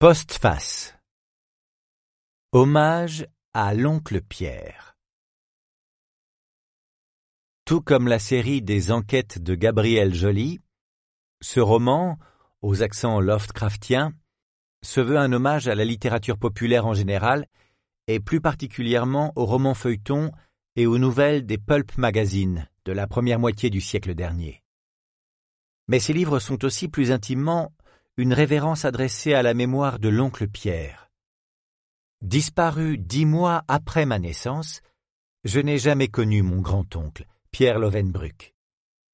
Postface Hommage à l'oncle Pierre Tout comme la série des enquêtes de Gabriel Joly, ce roman, aux accents Lovecraftiens, se veut un hommage à la littérature populaire en général et plus particulièrement aux romans feuilletons et aux nouvelles des pulp magazines de la première moitié du siècle dernier. Mais ces livres sont aussi plus intimement une révérence adressée à la mémoire de l'oncle Pierre. Disparu dix mois après ma naissance, je n'ai jamais connu mon grand-oncle, Pierre Lovenbruck.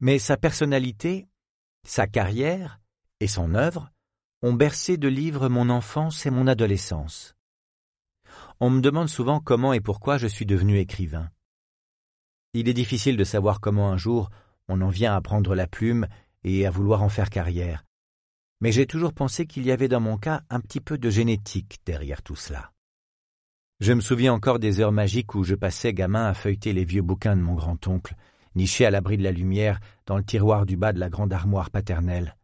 Mais sa personnalité, sa carrière et son œuvre ont bercé de livres mon enfance et mon adolescence. On me demande souvent comment et pourquoi je suis devenu écrivain. Il est difficile de savoir comment un jour on en vient à prendre la plume et à vouloir en faire carrière mais j'ai toujours pensé qu'il y avait dans mon cas un petit peu de génétique derrière tout cela. Je me souviens encore des heures magiques où je passais gamin à feuilleter les vieux bouquins de mon grand-oncle, nichés à l'abri de la lumière dans le tiroir du bas de la grande armoire paternelle.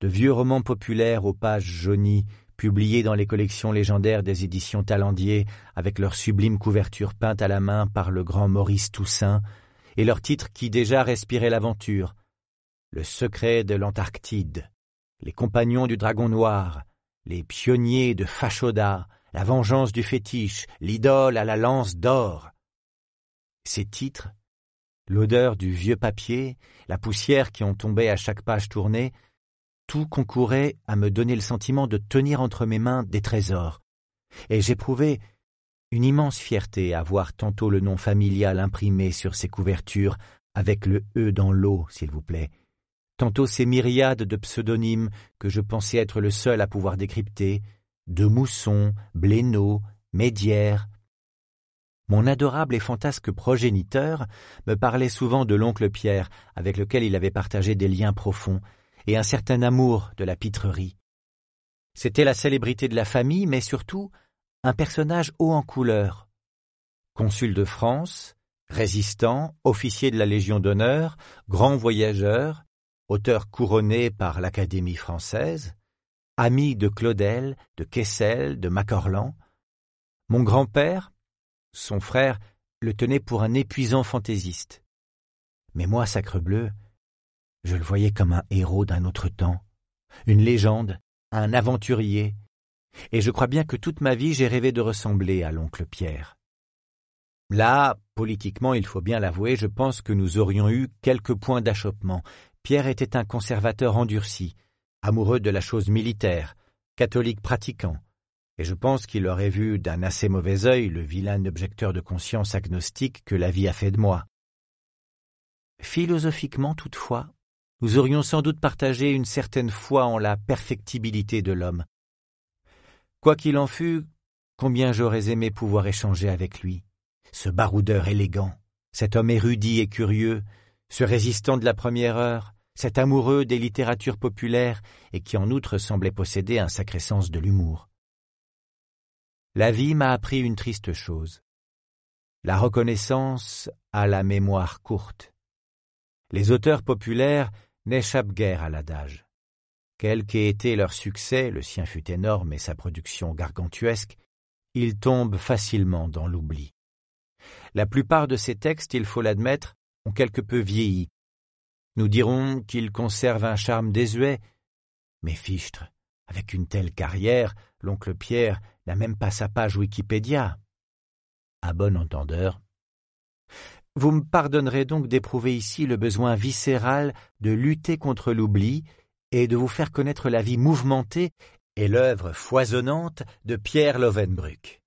De vieux romans populaires aux pages jaunies, publiés dans les collections légendaires des éditions Talendier, avec leur sublime couverture peinte à la main par le grand Maurice Toussaint, et leurs titres qui déjà respiraient l'aventure. Le secret de l'Antarctide, les compagnons du dragon noir, les pionniers de Fachoda, la vengeance du fétiche, l'idole à la lance d'or. Ces titres, l'odeur du vieux papier, la poussière qui en tombait à chaque page tournée, tout concourait à me donner le sentiment de tenir entre mes mains des trésors, et j'éprouvais une immense fierté à voir tantôt le nom familial imprimé sur ces couvertures, avec le E dans l'eau, s'il vous plaît, tantôt ces myriades de pseudonymes que je pensais être le seul à pouvoir décrypter, de Mousson, Blénaud, Médière. Mon adorable et fantasque progéniteur me parlait souvent de l'oncle Pierre, avec lequel il avait partagé des liens profonds, et un certain amour de la pitrerie. C'était la célébrité de la famille, mais surtout un personnage haut en couleur. Consul de France, résistant, officier de la Légion d'honneur, grand voyageur, auteur couronné par l'Académie française, ami de Claudel, de Kessel, de Macorlan. Mon grand-père, son frère, le tenait pour un épuisant fantaisiste. Mais moi, sacrebleu, je le voyais comme un héros d'un autre temps, une légende, un aventurier, et je crois bien que toute ma vie j'ai rêvé de ressembler à l'oncle Pierre. Là, politiquement, il faut bien l'avouer, je pense que nous aurions eu quelques points d'achoppement, Pierre était un conservateur endurci, amoureux de la chose militaire, catholique pratiquant, et je pense qu'il aurait vu d'un assez mauvais œil le vilain objecteur de conscience agnostique que la vie a fait de moi. Philosophiquement, toutefois, nous aurions sans doute partagé une certaine foi en la perfectibilité de l'homme. Quoi qu'il en fût, combien j'aurais aimé pouvoir échanger avec lui, ce baroudeur élégant, cet homme érudit et curieux, ce résistant de la première heure, cet amoureux des littératures populaires et qui en outre semblait posséder un sacré sens de l'humour. La vie m'a appris une triste chose. La reconnaissance a la mémoire courte. Les auteurs populaires n'échappent guère à l'adage. Quel qu'ait été leur succès, le sien fut énorme et sa production gargantuesque, ils tombent facilement dans l'oubli. La plupart de ces textes, il faut l'admettre, ont quelque peu vieilli nous dirons qu'il conserve un charme désuet. Mais fichtre, avec une telle carrière, l'oncle Pierre n'a même pas sa page Wikipédia. À bon entendeur. Vous me pardonnerez donc d'éprouver ici le besoin viscéral de lutter contre l'oubli et de vous faire connaître la vie mouvementée et l'œuvre foisonnante de Pierre Lovenbruck.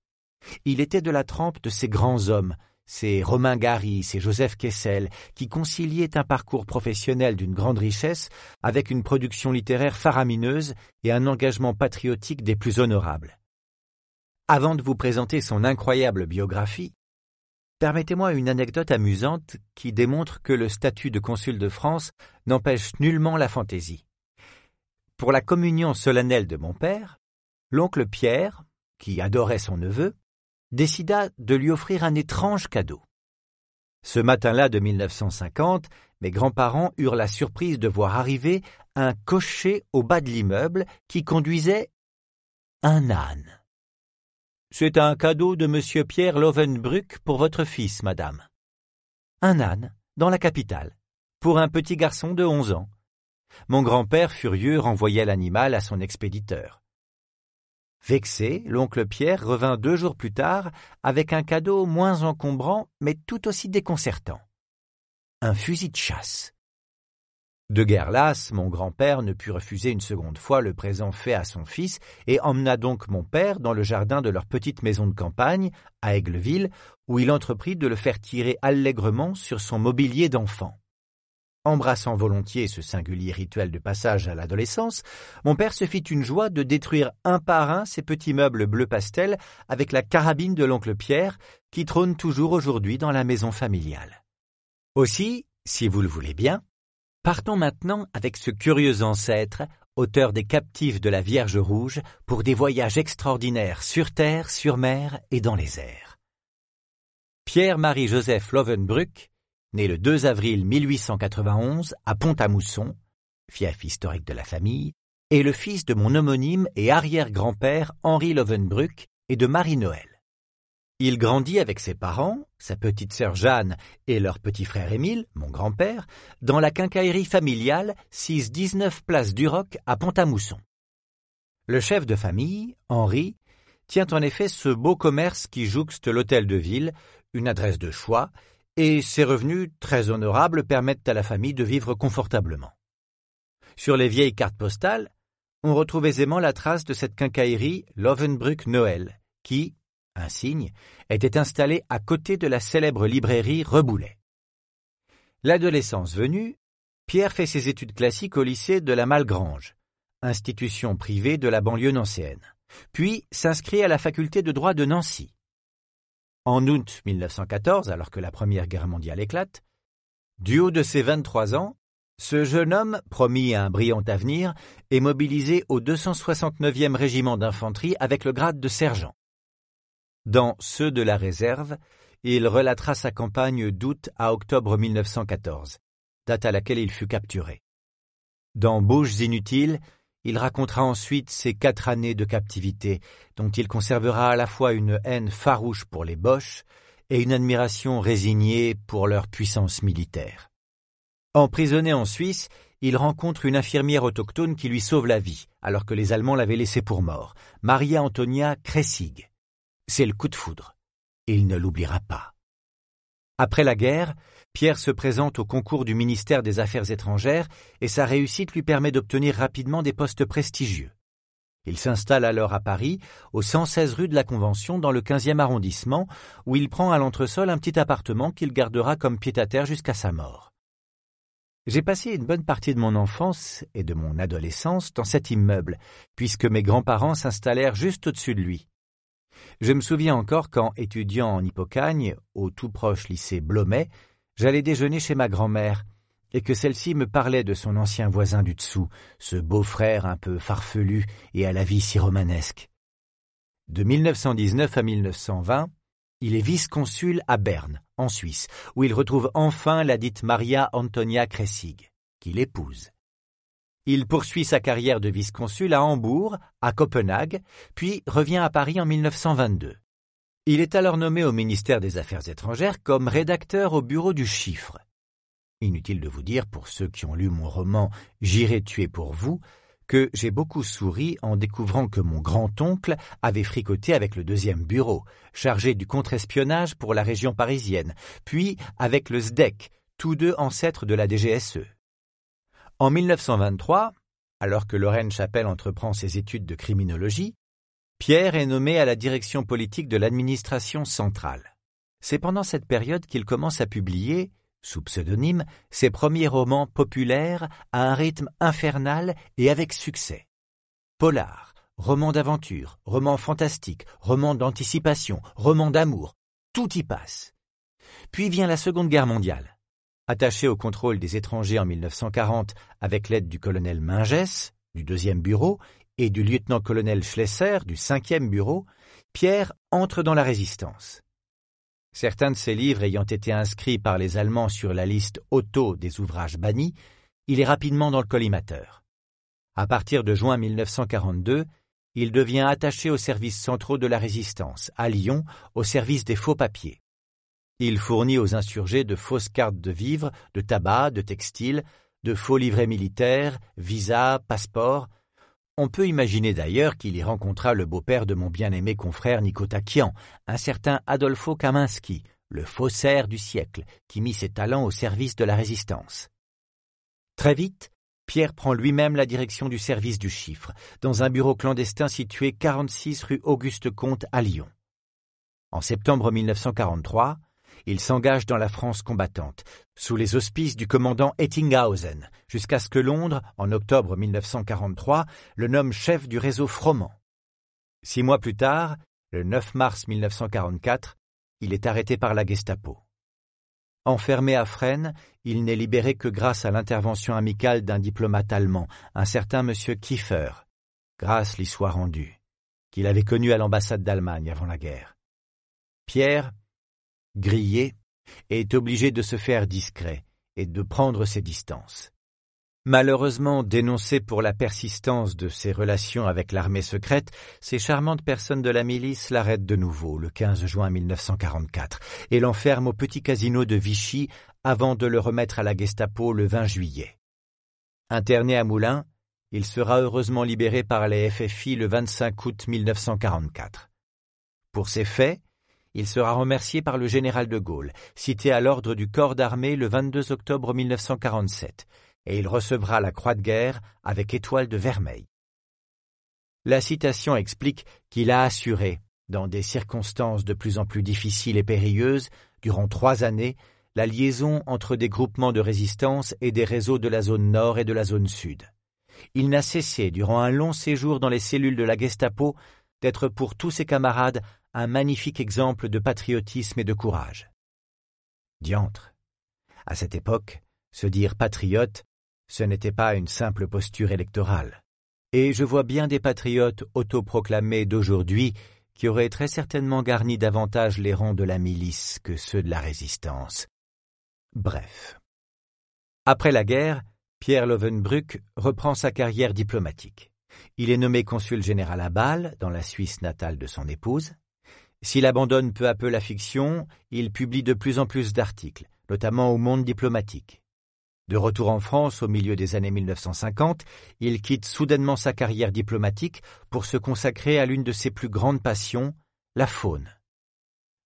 Il était de la trempe de ces grands hommes, c'est Romain Gary, c'est Joseph Kessel, qui conciliaient un parcours professionnel d'une grande richesse avec une production littéraire faramineuse et un engagement patriotique des plus honorables. Avant de vous présenter son incroyable biographie, permettez-moi une anecdote amusante qui démontre que le statut de consul de France n'empêche nullement la fantaisie. Pour la communion solennelle de mon père, l'oncle Pierre, qui adorait son neveu, décida de lui offrir un étrange cadeau. Ce matin-là de 1950, mes grands-parents eurent la surprise de voir arriver un cocher au bas de l'immeuble qui conduisait un âne. C'est un cadeau de monsieur Pierre Lovenbruck pour votre fils, madame. Un âne, dans la capitale, pour un petit garçon de onze ans. Mon grand-père furieux renvoya l'animal à son expéditeur. Vexé, l'oncle Pierre revint deux jours plus tard avec un cadeau moins encombrant mais tout aussi déconcertant. Un fusil de chasse. De guerre lasse, mon grand-père ne put refuser une seconde fois le présent fait à son fils et emmena donc mon père dans le jardin de leur petite maison de campagne, à Aigleville, où il entreprit de le faire tirer allègrement sur son mobilier d'enfant. Embrassant volontiers ce singulier rituel de passage à l'adolescence, mon père se fit une joie de détruire un par un ces petits meubles bleu pastel avec la carabine de l'oncle Pierre, qui trône toujours aujourd'hui dans la maison familiale. Aussi, si vous le voulez bien, Partons maintenant avec ce curieux ancêtre, auteur des captifs de la Vierge Rouge, pour des voyages extraordinaires sur terre, sur mer et dans les airs. Pierre-Marie-Joseph Lovenbruck, né le 2 avril 1891 à Pont-à-Mousson, fief historique de la famille, est le fils de mon homonyme et arrière-grand-père Henri Lovenbruck et de Marie-Noël. Il grandit avec ses parents, sa petite sœur Jeanne et leur petit frère Émile, mon grand-père, dans la quincaillerie familiale 6-19 place du Roc à Pont-à-Mousson. Le chef de famille, Henri, tient en effet ce beau commerce qui jouxte l'hôtel de ville, une adresse de choix, et ses revenus très honorables permettent à la famille de vivre confortablement. Sur les vieilles cartes postales, on retrouve aisément la trace de cette quincaillerie Lovenbruck Noël, qui, un signe, était installé à côté de la célèbre librairie Reboulet. L'adolescence venue, Pierre fait ses études classiques au lycée de la Malgrange, institution privée de la banlieue nancéenne, puis s'inscrit à la faculté de droit de Nancy. En août 1914, alors que la Première Guerre mondiale éclate, du haut de ses 23 ans, ce jeune homme, promis à un brillant avenir, est mobilisé au 269e régiment d'infanterie avec le grade de sergent. Dans Ceux de la réserve, il relatera sa campagne d'août à octobre 1914, date à laquelle il fut capturé. Dans Bouches inutiles, il racontera ensuite ses quatre années de captivité, dont il conservera à la fois une haine farouche pour les Boches et une admiration résignée pour leur puissance militaire. Emprisonné en Suisse, il rencontre une infirmière autochtone qui lui sauve la vie, alors que les Allemands l'avaient laissé pour mort, Maria Antonia Kressig. C'est le coup de foudre. Il ne l'oubliera pas. Après la guerre, Pierre se présente au concours du ministère des Affaires étrangères et sa réussite lui permet d'obtenir rapidement des postes prestigieux. Il s'installe alors à Paris, au 116 rue de la Convention, dans le 15e arrondissement, où il prend à l'entresol un petit appartement qu'il gardera comme pied-à-terre jusqu'à sa mort. J'ai passé une bonne partie de mon enfance et de mon adolescence dans cet immeuble, puisque mes grands-parents s'installèrent juste au-dessus de lui. Je me souviens encore quand, étudiant en Hippocagne, au tout proche lycée Blomet, j'allais déjeuner chez ma grand-mère, et que celle-ci me parlait de son ancien voisin du dessous, ce beau-frère un peu farfelu et à la vie si romanesque. De 1919 à 1920, il est vice-consul à Berne, en Suisse, où il retrouve enfin la dite Maria Antonia Kressig, qu'il épouse. Il poursuit sa carrière de vice-consul à Hambourg, à Copenhague, puis revient à Paris en 1922. Il est alors nommé au ministère des Affaires étrangères comme rédacteur au bureau du chiffre. Inutile de vous dire, pour ceux qui ont lu mon roman J'irai tuer pour vous, que j'ai beaucoup souri en découvrant que mon grand-oncle avait fricoté avec le deuxième bureau, chargé du contre-espionnage pour la région parisienne, puis avec le SDEC, tous deux ancêtres de la DGSE. En 1923, alors que Lorraine Chapelle entreprend ses études de criminologie, Pierre est nommé à la direction politique de l'administration centrale. C'est pendant cette période qu'il commence à publier, sous pseudonyme, ses premiers romans populaires à un rythme infernal et avec succès. Polar, romans d'aventure, romans fantastiques, romans d'anticipation, romans d'amour, tout y passe. Puis vient la Seconde Guerre mondiale. Attaché au contrôle des étrangers en 1940 avec l'aide du colonel Mingès, du deuxième bureau, et du lieutenant-colonel Schlesser, du cinquième bureau, Pierre entre dans la résistance. Certains de ses livres ayant été inscrits par les Allemands sur la liste auto des ouvrages bannis, il est rapidement dans le collimateur. À partir de juin 1942, il devient attaché aux services centraux de la résistance, à Lyon, au service des faux papiers. Il fournit aux insurgés de fausses cartes de vivres, de tabac, de textiles, de faux livrets militaires, visas, passeports. On peut imaginer d'ailleurs qu'il y rencontra le beau-père de mon bien-aimé confrère Nicotakian, un certain Adolfo Kaminski, le faussaire du siècle, qui mit ses talents au service de la résistance. Très vite, Pierre prend lui-même la direction du service du chiffre, dans un bureau clandestin situé 46 rue Auguste Comte à Lyon. En septembre 1943, il s'engage dans la France combattante, sous les auspices du commandant Ettinghausen, jusqu'à ce que Londres, en octobre 1943, le nomme chef du réseau Froment. Six mois plus tard, le 9 mars 1944, il est arrêté par la Gestapo. Enfermé à Fresnes, il n'est libéré que grâce à l'intervention amicale d'un diplomate allemand, un certain M. Kiefer, grâce l'y soit rendue, qu'il avait connu à l'ambassade d'Allemagne avant la guerre. Pierre, grillé, est obligé de se faire discret et de prendre ses distances. Malheureusement dénoncé pour la persistance de ses relations avec l'armée secrète, ces charmantes personnes de la milice l'arrêtent de nouveau le 15 juin 1944 et l'enferment au petit casino de Vichy avant de le remettre à la Gestapo le 20 juillet. Interné à Moulins, il sera heureusement libéré par les FFI le 25 août 1944. Pour ces faits, il sera remercié par le général de Gaulle, cité à l'ordre du corps d'armée le 22 octobre 1947, et il recevra la croix de guerre avec étoile de vermeil. La citation explique qu'il a assuré, dans des circonstances de plus en plus difficiles et périlleuses, durant trois années, la liaison entre des groupements de résistance et des réseaux de la zone nord et de la zone sud. Il n'a cessé, durant un long séjour dans les cellules de la Gestapo, d'être pour tous ses camarades un magnifique exemple de patriotisme et de courage. Diantre. À cette époque, se dire patriote ce n'était pas une simple posture électorale. Et je vois bien des patriotes autoproclamés d'aujourd'hui qui auraient très certainement garni davantage les rangs de la milice que ceux de la résistance. Bref. Après la guerre, Pierre Lovenbruck reprend sa carrière diplomatique. Il est nommé consul général à Bâle, dans la Suisse natale de son épouse. S'il abandonne peu à peu la fiction, il publie de plus en plus d'articles, notamment au monde diplomatique. De retour en France au milieu des années 1950, il quitte soudainement sa carrière diplomatique pour se consacrer à l'une de ses plus grandes passions, la faune.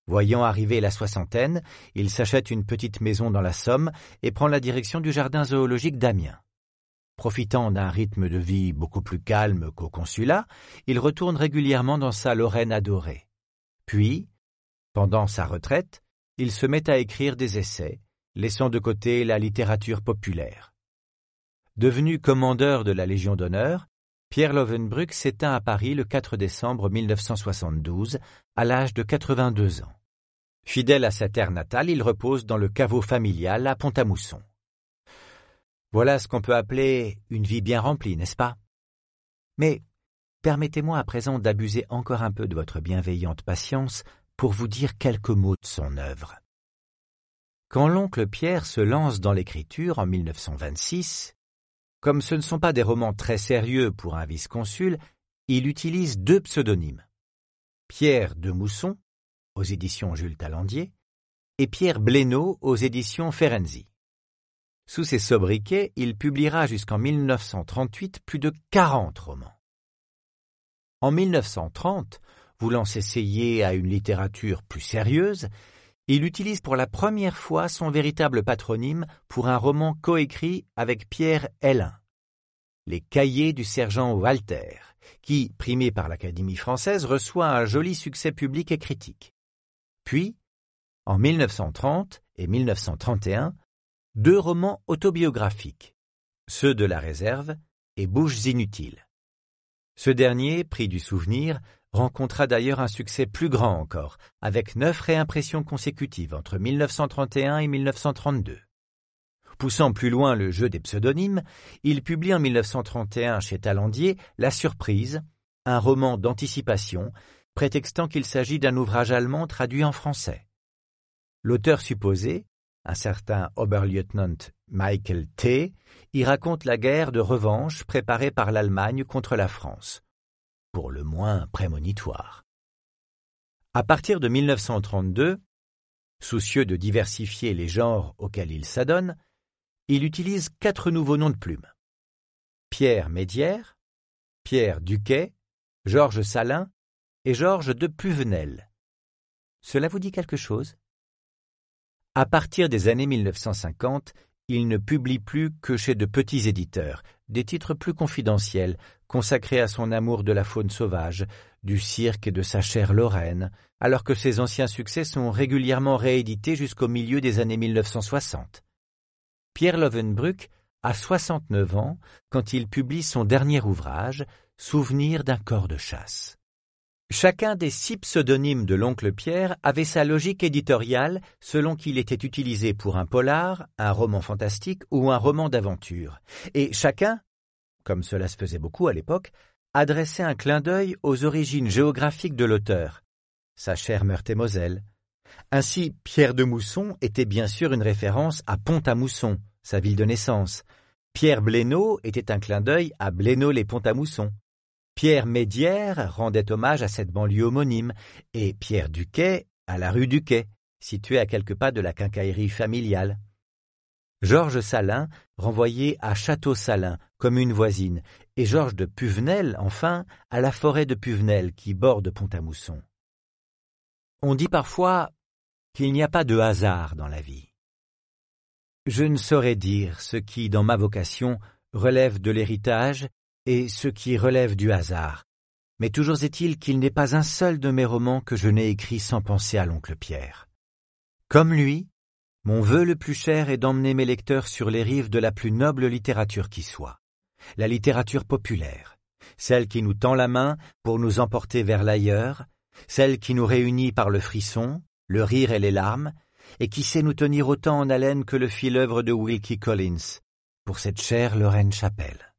Voyant arriver la soixantaine, il s'achète une petite maison dans la Somme et prend la direction du jardin zoologique d'Amiens. Profitant d'un rythme de vie beaucoup plus calme qu'au consulat, il retourne régulièrement dans sa Lorraine adorée. Puis, pendant sa retraite, il se met à écrire des essais, laissant de côté la littérature populaire. Devenu commandeur de la Légion d'honneur, Pierre Lovenbruck s'éteint à Paris le 4 décembre 1972, à l'âge de 82 ans. Fidèle à sa terre natale, il repose dans le caveau familial à Pont-à-Mousson. Voilà ce qu'on peut appeler une vie bien remplie, n'est-ce pas? Mais permettez-moi à présent d'abuser encore un peu de votre bienveillante patience pour vous dire quelques mots de son œuvre. Quand l'oncle Pierre se lance dans l'écriture en 1926, comme ce ne sont pas des romans très sérieux pour un vice-consul, il utilise deux pseudonymes. Pierre de Mousson, aux éditions Jules Talandier, et Pierre Blénaud aux éditions Ferenzi. Sous ces sobriquets, il publiera jusqu'en 1938 plus de 40 romans. En 1930, voulant s'essayer à une littérature plus sérieuse, il utilise pour la première fois son véritable patronyme pour un roman coécrit avec Pierre Hellin, Les Cahiers du sergent Walter, qui, primé par l'Académie française, reçoit un joli succès public et critique. Puis, en 1930 et 1931, deux romans autobiographiques, ceux de la réserve et Bouches inutiles. Ce dernier, pris du souvenir, rencontra d'ailleurs un succès plus grand encore, avec neuf réimpressions consécutives entre 1931 et 1932. Poussant plus loin le jeu des pseudonymes, il publie en 1931 chez Talandier La Surprise, un roman d'anticipation, prétextant qu'il s'agit d'un ouvrage allemand traduit en français. L'auteur supposé, un certain Oberlieutenant Michael T., y raconte la guerre de revanche préparée par l'Allemagne contre la France. pour le moins prémonitoire. À partir de 1932, soucieux de diversifier les genres auxquels il s'adonne, il utilise quatre nouveaux noms de plumes. Pierre Médière, Pierre Duquet, Georges Salin et Georges de Puvenel. Cela vous dit quelque chose? À partir des années 1950, il ne publie plus que chez de petits éditeurs, des titres plus confidentiels, consacrés à son amour de la faune sauvage, du cirque et de sa chère Lorraine, alors que ses anciens succès sont régulièrement réédités jusqu'au milieu des années 1960. Pierre Lovenbruck a 69 ans quand il publie son dernier ouvrage, Souvenir d'un corps de chasse. Chacun des six pseudonymes de l'oncle Pierre avait sa logique éditoriale selon qu'il était utilisé pour un polar, un roman fantastique ou un roman d'aventure, et chacun, comme cela se faisait beaucoup à l'époque, adressait un clin d'œil aux origines géographiques de l'auteur, sa chère Meurthe-et-Moselle. Ainsi, Pierre de Mousson était bien sûr une référence à Pont-à-Mousson, sa ville de naissance. Pierre Blénaud était un clin d'œil à Blénaud-les-Pont-à-Mousson. Pierre Médière rendait hommage à cette banlieue homonyme, et Pierre Duquet à la rue Duquet, située à quelques pas de la quincaillerie familiale. Georges Salin renvoyait à Château-Salin, commune voisine, et Georges de Puvenel, enfin, à la forêt de Puvenel qui borde Pont-à-Mousson. On dit parfois qu'il n'y a pas de hasard dans la vie. Je ne saurais dire ce qui, dans ma vocation, relève de l'héritage et ce qui relève du hasard. Mais toujours est-il qu'il n'est pas un seul de mes romans que je n'ai écrit sans penser à l'oncle Pierre. Comme lui, mon vœu le plus cher est d'emmener mes lecteurs sur les rives de la plus noble littérature qui soit, la littérature populaire, celle qui nous tend la main pour nous emporter vers l'ailleurs, celle qui nous réunit par le frisson, le rire et les larmes, et qui sait nous tenir autant en haleine que le fit l'œuvre de Wilkie Collins, pour cette chère Lorraine Chapelle.